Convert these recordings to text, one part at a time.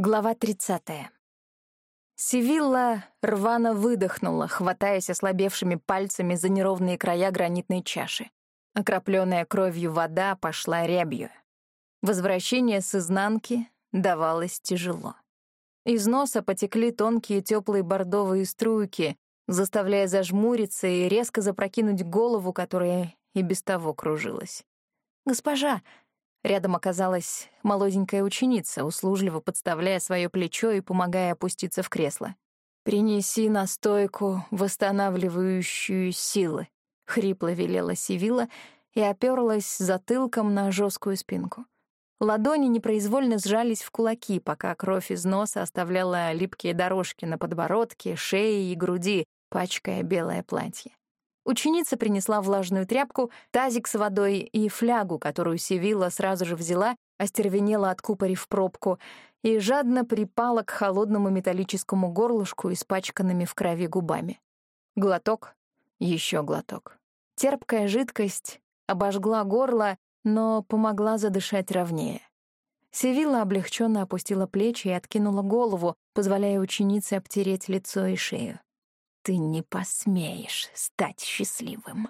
Глава 30. Севилла рвано выдохнула, хватаясь ослабевшими пальцами за неровные края гранитной чаши. Окропленная кровью вода пошла рябью. Возвращение с изнанки давалось тяжело. Из носа потекли тонкие теплые бордовые струйки, заставляя зажмуриться и резко запрокинуть голову, которая и без того кружилась. «Госпожа!» Рядом оказалась молоденькая ученица, услужливо подставляя свое плечо и помогая опуститься в кресло. «Принеси настойку, восстанавливающую силы», — хрипло велела Сивила и оперлась затылком на жесткую спинку. Ладони непроизвольно сжались в кулаки, пока кровь из носа оставляла липкие дорожки на подбородке, шее и груди, пачкая белое платье. Ученица принесла влажную тряпку, тазик с водой и флягу, которую Севилла сразу же взяла, остервенела откупорив пробку и жадно припала к холодному металлическому горлышку, испачканными в крови губами. Глоток, еще глоток. Терпкая жидкость обожгла горло, но помогла задышать ровнее. Севилла облегченно опустила плечи и откинула голову, позволяя ученице обтереть лицо и шею ты не посмеешь стать счастливым.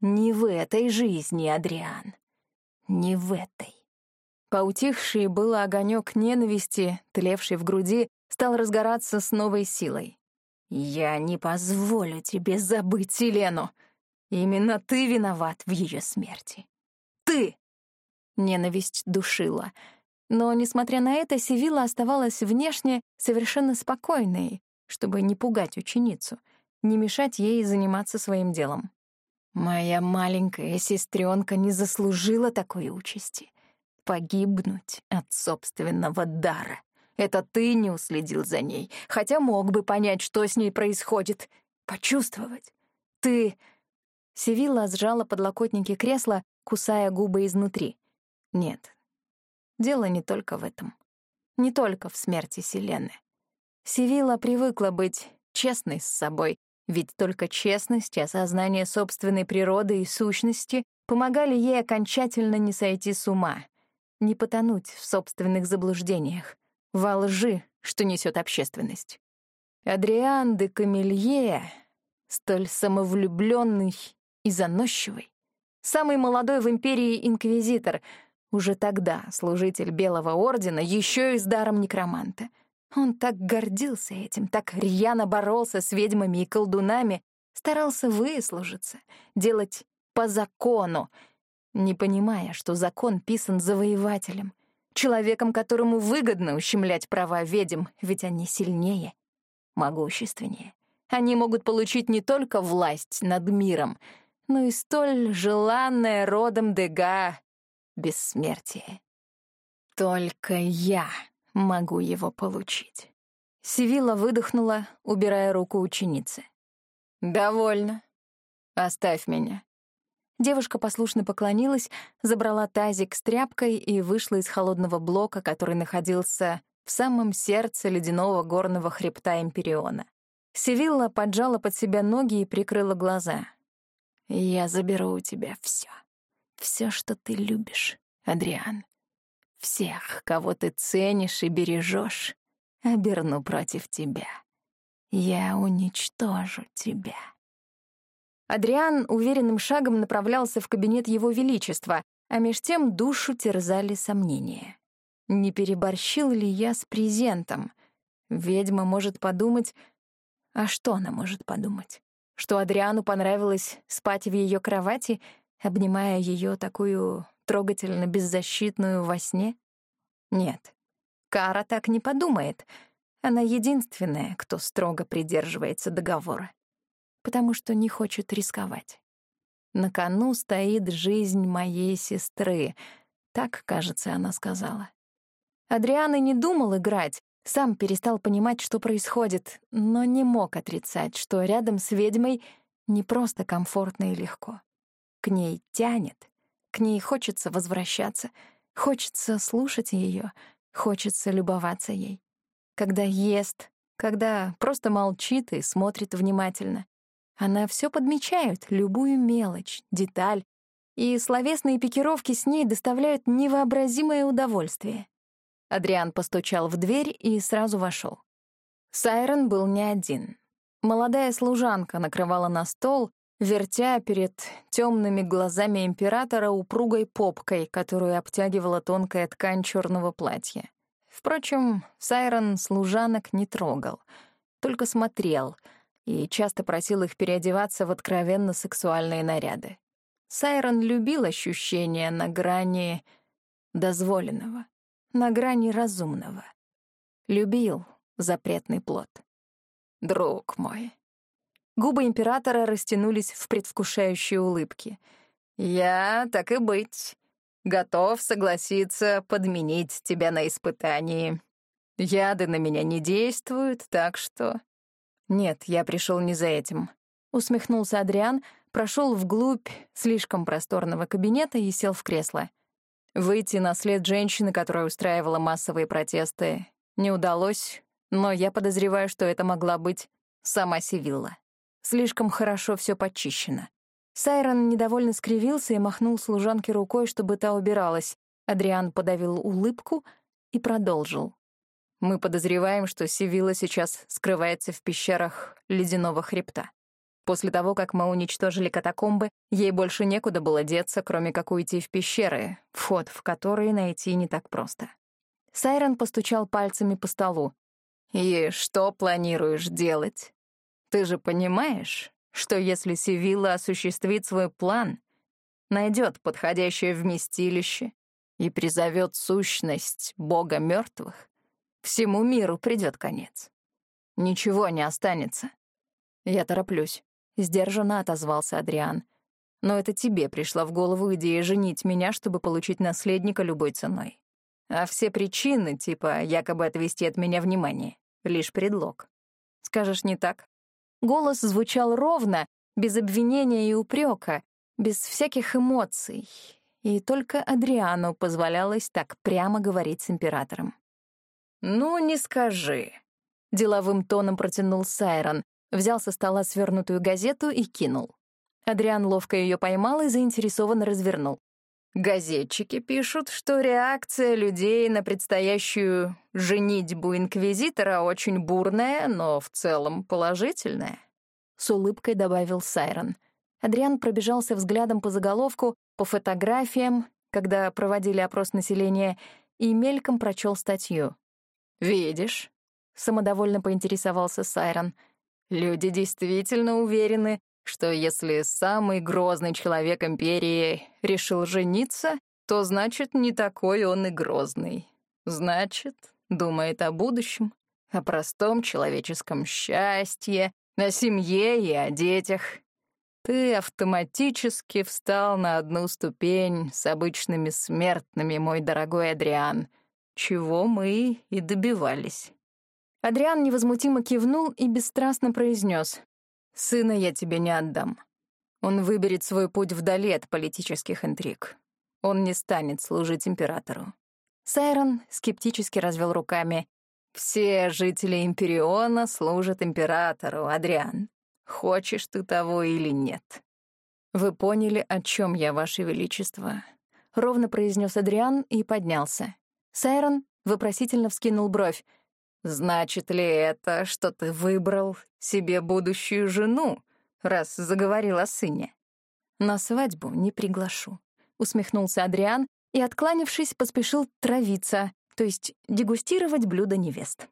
Не в этой жизни, Адриан. Не в этой. Поутихший было огонек ненависти, тлевший в груди, стал разгораться с новой силой. «Я не позволю тебе забыть Елену. Именно ты виноват в ее смерти. Ты!» Ненависть душила. Но, несмотря на это, Севила оставалась внешне совершенно спокойной, чтобы не пугать ученицу, не мешать ей заниматься своим делом. Моя маленькая сестренка не заслужила такой участи. Погибнуть от собственного дара. Это ты не уследил за ней, хотя мог бы понять, что с ней происходит. Почувствовать. Ты... Севилла сжала подлокотники кресла, кусая губы изнутри. Нет, дело не только в этом. Не только в смерти Селены. Сивила привыкла быть честной с собой, ведь только честность и осознание собственной природы и сущности помогали ей окончательно не сойти с ума, не потонуть в собственных заблуждениях, во лжи, что несет общественность. Адриан де Камелье, столь самовлюбленный и заносчивый, самый молодой в империи инквизитор, уже тогда служитель Белого Ордена, еще и с даром некроманта — он так гордился этим, так рьяно боролся с ведьмами и колдунами, старался выслужиться, делать по закону, не понимая, что закон писан завоевателем, человеком, которому выгодно ущемлять права ведьм, ведь они сильнее, могущественнее. Они могут получить не только власть над миром, но и столь желанное родом Дега бессмертие. Только я могу его получить. Сивила выдохнула, убирая руку ученицы. «Довольно. Оставь меня». Девушка послушно поклонилась, забрала тазик с тряпкой и вышла из холодного блока, который находился в самом сердце ледяного горного хребта Империона. Сивилла поджала под себя ноги и прикрыла глаза. «Я заберу у тебя все, все, что ты любишь, Адриан. Всех, кого ты ценишь и бережешь, оберну против тебя. Я уничтожу тебя. Адриан уверенным шагом направлялся в кабинет Его Величества, а меж тем душу терзали сомнения. Не переборщил ли я с презентом? Ведьма может подумать... А что она может подумать? Что Адриану понравилось спать в ее кровати, обнимая ее такую трогательно беззащитную во сне? Нет, Кара так не подумает. Она единственная, кто строго придерживается договора, потому что не хочет рисковать. На кону стоит жизнь моей сестры, так, кажется, она сказала. Адриан и не думал играть, сам перестал понимать, что происходит, но не мог отрицать, что рядом с ведьмой не просто комфортно и легко. К ней тянет, к ней хочется возвращаться, хочется слушать ее, хочется любоваться ей. Когда ест, когда просто молчит и смотрит внимательно. Она все подмечает, любую мелочь, деталь, и словесные пикировки с ней доставляют невообразимое удовольствие. Адриан постучал в дверь и сразу вошел. Сайрон был не один. Молодая служанка накрывала на стол, вертя перед темными глазами императора упругой попкой, которую обтягивала тонкая ткань черного платья. Впрочем, Сайрон служанок не трогал, только смотрел и часто просил их переодеваться в откровенно сексуальные наряды. Сайрон любил ощущения на грани дозволенного, на грани разумного. Любил запретный плод. Друг мой. Губы императора растянулись в предвкушающей улыбке. «Я, так и быть, готов согласиться подменить тебя на испытании. Яды на меня не действуют, так что...» «Нет, я пришел не за этим», — усмехнулся Адриан, прошел вглубь слишком просторного кабинета и сел в кресло. Выйти на след женщины, которая устраивала массовые протесты, не удалось, но я подозреваю, что это могла быть сама Севилла. Слишком хорошо все почищено. Сайрон недовольно скривился и махнул служанке рукой, чтобы та убиралась. Адриан подавил улыбку и продолжил. «Мы подозреваем, что Севилла сейчас скрывается в пещерах Ледяного хребта. После того, как мы уничтожили катакомбы, ей больше некуда было деться, кроме как уйти в пещеры, вход в которые найти не так просто. Сайрон постучал пальцами по столу. «И что планируешь делать? Ты же понимаешь, что если Севилла осуществит свой план, найдет подходящее вместилище и призовет сущность бога мертвых, всему миру придет конец. Ничего не останется. Я тороплюсь. Сдержанно отозвался Адриан. «Но это тебе пришла в голову идея женить меня, чтобы получить наследника любой ценой. А все причины, типа якобы отвести от меня внимание, — лишь предлог. Скажешь, не так?» Голос звучал ровно, без обвинения и упрека, без всяких эмоций, и только Адриану позволялось так прямо говорить с императором. «Ну, не скажи», — деловым тоном протянул Сайрон, Взял со стола свернутую газету и кинул. Адриан ловко ее поймал и заинтересованно развернул. Газетчики пишут, что реакция людей на предстоящую женитьбу инквизитора очень бурная, но в целом положительная. С улыбкой добавил Сайрон. Адриан пробежался взглядом по заголовку, по фотографиям, когда проводили опрос населения, и мельком прочел статью. «Видишь?» — самодовольно поинтересовался Сайрон — Люди действительно уверены, что если самый грозный человек Империи решил жениться, то значит, не такой он и грозный. Значит, думает о будущем, о простом человеческом счастье, о семье и о детях. Ты автоматически встал на одну ступень с обычными смертными, мой дорогой Адриан, чего мы и добивались. Адриан невозмутимо кивнул и бесстрастно произнес: «Сына я тебе не отдам. Он выберет свой путь вдали от политических интриг. Он не станет служить императору». Сайрон скептически развел руками. «Все жители Империона служат императору, Адриан. Хочешь ты того или нет?» «Вы поняли, о чем я, Ваше Величество?» — ровно произнес Адриан и поднялся. Сайрон вопросительно вскинул бровь. Значит ли это, что ты выбрал себе будущую жену, раз заговорил о сыне? На свадьбу не приглашу, усмехнулся Адриан и, откланившись, поспешил травиться, то есть дегустировать блюдо невест.